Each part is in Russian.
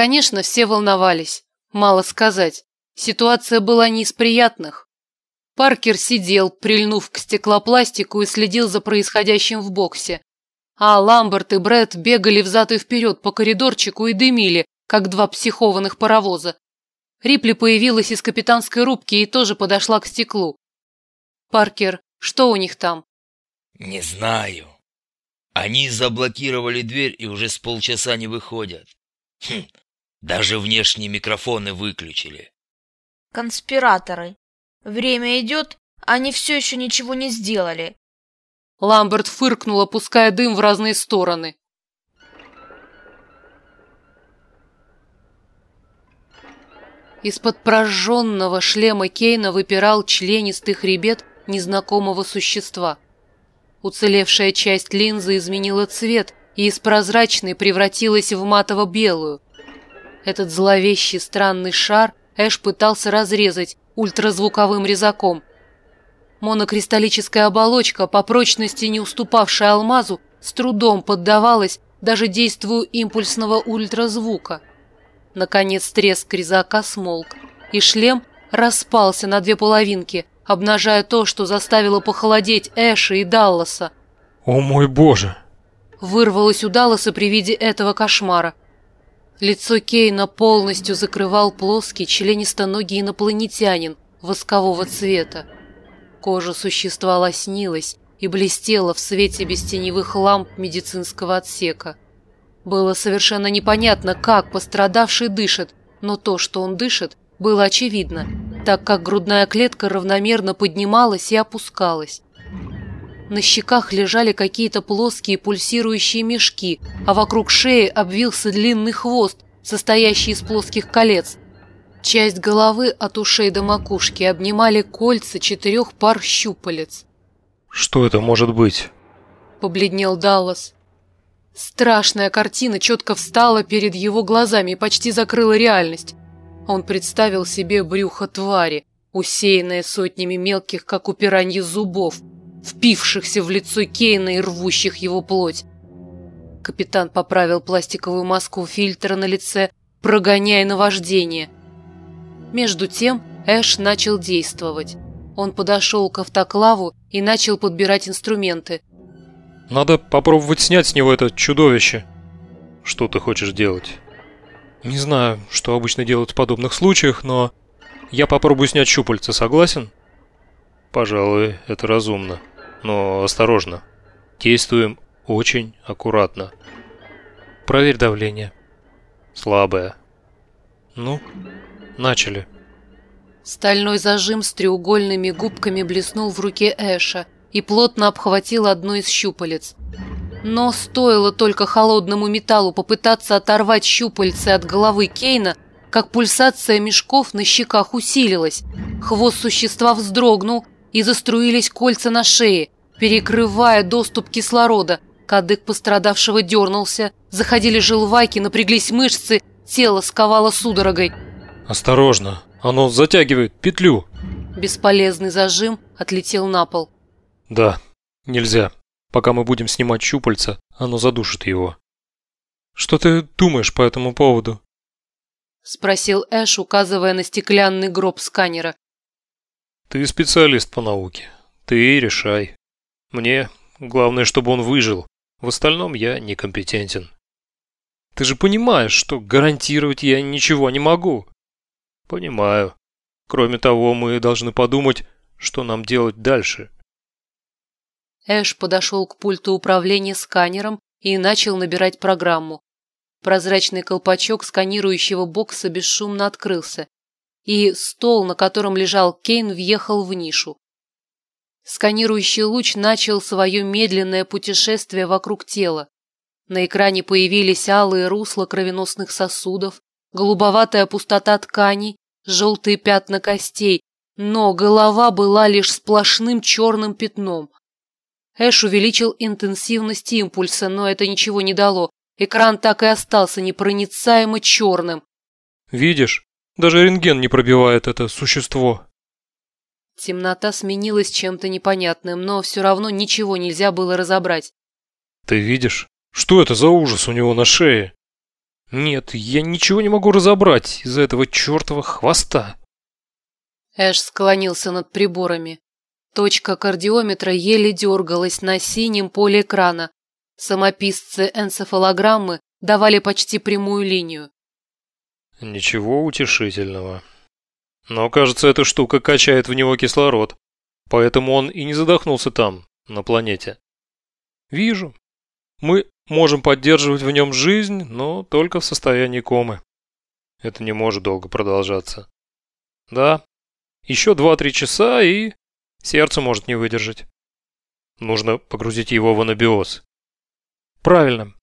Конечно, все волновались. Мало сказать. Ситуация была не из приятных. Паркер сидел, прильнув к стеклопластику и следил за происходящим в боксе. А Ламберт и Брэд бегали взад и вперед по коридорчику и дымили, как два психованных паровоза. Рипли появилась из капитанской рубки и тоже подошла к стеклу. «Паркер, что у них там?» «Не знаю. Они заблокировали дверь и уже с полчаса не выходят. Хм, даже внешние микрофоны выключили». «Конспираторы. Время идет, они все еще ничего не сделали». Ламберт фыркнул, опуская дым в разные стороны. Из-под прожженного шлема Кейна выпирал членистый хребет незнакомого существа. Уцелевшая часть линзы изменила цвет и из прозрачной превратилась в матово-белую. Этот зловещий странный шар Эш пытался разрезать ультразвуковым резаком. Монокристаллическая оболочка, по прочности не уступавшая алмазу, с трудом поддавалась даже действию импульсного ультразвука – Наконец треск резака смолк, и шлем распался на две половинки, обнажая то, что заставило похолодеть Эша и Далласа. «О мой боже!» Вырвалось у Далласа при виде этого кошмара. Лицо Кейна полностью закрывал плоский членистоногий инопланетянин воскового цвета. Кожа существа лоснилась и блестела в свете бестеневых ламп медицинского отсека. Было совершенно непонятно, как пострадавший дышит, но то, что он дышит, было очевидно, так как грудная клетка равномерно поднималась и опускалась. На щеках лежали какие-то плоские пульсирующие мешки, а вокруг шеи обвился длинный хвост, состоящий из плоских колец. Часть головы от ушей до макушки обнимали кольца четырех пар щупалец. «Что это может быть?» — побледнел Даллас. Страшная картина четко встала перед его глазами и почти закрыла реальность. Он представил себе брюхо твари, усеянное сотнями мелких, как у пираньи, зубов, впившихся в лицо Кейна и рвущих его плоть. Капитан поправил пластиковую маску фильтра на лице, прогоняя наваждение. Между тем Эш начал действовать. Он подошел к автоклаву и начал подбирать инструменты – надо попробовать снять с него это чудовище. Что ты хочешь делать? Не знаю, что обычно делают в подобных случаях, но я попробую снять щупальца, согласен? Пожалуй, это разумно. Но осторожно. Действуем очень аккуратно. Проверь давление. Слабое. Ну, начали. Стальной зажим с треугольными губками блеснул в руке Эша – и плотно обхватил одно из щупалец. Но стоило только холодному металлу попытаться оторвать щупальце от головы Кейна, как пульсация мешков на щеках усилилась. Хвост существа вздрогнул, и заструились кольца на шее, перекрывая доступ кислорода. Кадык пострадавшего дернулся, заходили желваки, напряглись мышцы, тело сковало судорогой. «Осторожно, оно затягивает петлю!» Бесполезный зажим отлетел на пол. Да, нельзя. Пока мы будем снимать щупальца, оно задушит его. Что ты думаешь по этому поводу? Спросил Эш, указывая на стеклянный гроб сканера. Ты специалист по науке. Ты решай. Мне главное, чтобы он выжил. В остальном я некомпетентен. Ты же понимаешь, что гарантировать я ничего не могу. Понимаю. Кроме того, мы должны подумать, что нам делать дальше. Эш подошел к пульту управления сканером и начал набирать программу. Прозрачный колпачок сканирующего бокса бесшумно открылся, и стол, на котором лежал Кейн, въехал в нишу. Сканирующий луч начал свое медленное путешествие вокруг тела. На экране появились алые русла кровеносных сосудов, голубоватая пустота тканей, желтые пятна костей, но голова была лишь сплошным черным пятном. Эш увеличил интенсивность импульса, но это ничего не дало. Экран так и остался непроницаемо черным. «Видишь, даже рентген не пробивает это существо». Темнота сменилась чем-то непонятным, но все равно ничего нельзя было разобрать. «Ты видишь? Что это за ужас у него на шее?» Нет, я ничего не могу разобрать из-за этого чертова хвоста. Эш склонился над приборами. Точка кардиометра еле дергалась на синем поле экрана. Самописцы энцефалограммы давали почти прямую линию. Ничего утешительного. Но, кажется, эта штука качает в него кислород, поэтому он и не задохнулся там, на планете. Вижу. Мы можем поддерживать в нем жизнь, но только в состоянии комы. Это не может долго продолжаться. Да, еще два-три часа, и сердце может не выдержать. Нужно погрузить его в анабиоз. Правильно.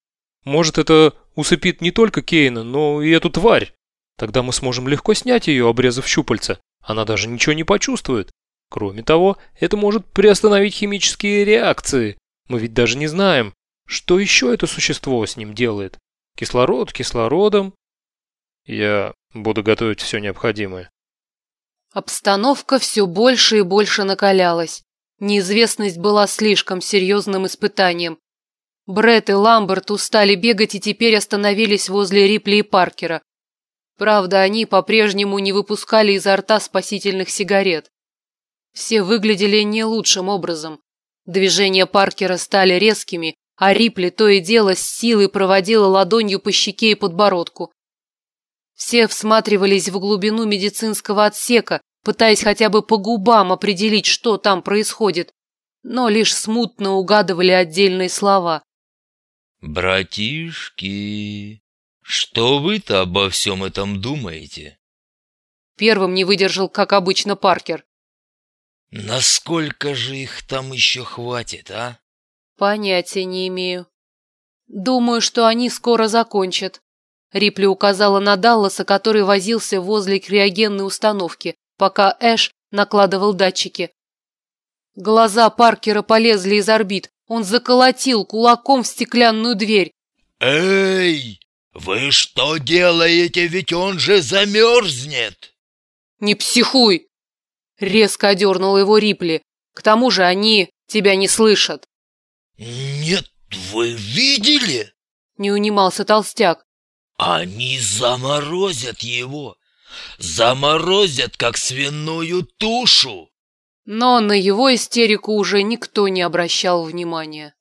Может, это усыпит не только Кейна, но и эту тварь. Тогда мы сможем легко снять ее, обрезав щупальца. Она даже ничего не почувствует. Кроме того, это может приостановить химические реакции. Мы ведь даже не знаем, что еще это существо с ним делает. Кислород кислородом. Я буду готовить все необходимое. Обстановка все больше и больше накалялась. Неизвестность была слишком серьезным испытанием. Бред и Ламберт устали бегать и теперь остановились возле Рипли и Паркера. Правда, они по-прежнему не выпускали изо рта спасительных сигарет. Все выглядели не лучшим образом. Движения Паркера стали резкими, а Рипли то и дело с силой проводила ладонью по щеке и подбородку. Все всматривались в глубину медицинского отсека, пытаясь хотя бы по губам определить, что там происходит, но лишь смутно угадывали отдельные слова. «Братишки, что вы-то обо всем этом думаете?» Первым не выдержал, как обычно, Паркер. «Насколько же их там еще хватит, а?» Понятия не имею. Думаю, что они скоро закончат. Рипли указала на Далласа, который возился возле криогенной установки, пока Эш накладывал датчики. Глаза Паркера полезли из орбит. Он заколотил кулаком в стеклянную дверь. «Эй, вы что делаете? Ведь он же замерзнет!» «Не психуй!» Резко одернул его Рипли. «К тому же они тебя не слышат». «Нет, вы видели?» Не унимался толстяк. Они заморозят его. Заморозят, как свиную тушу. Но на его истерику уже никто не обращал внимания.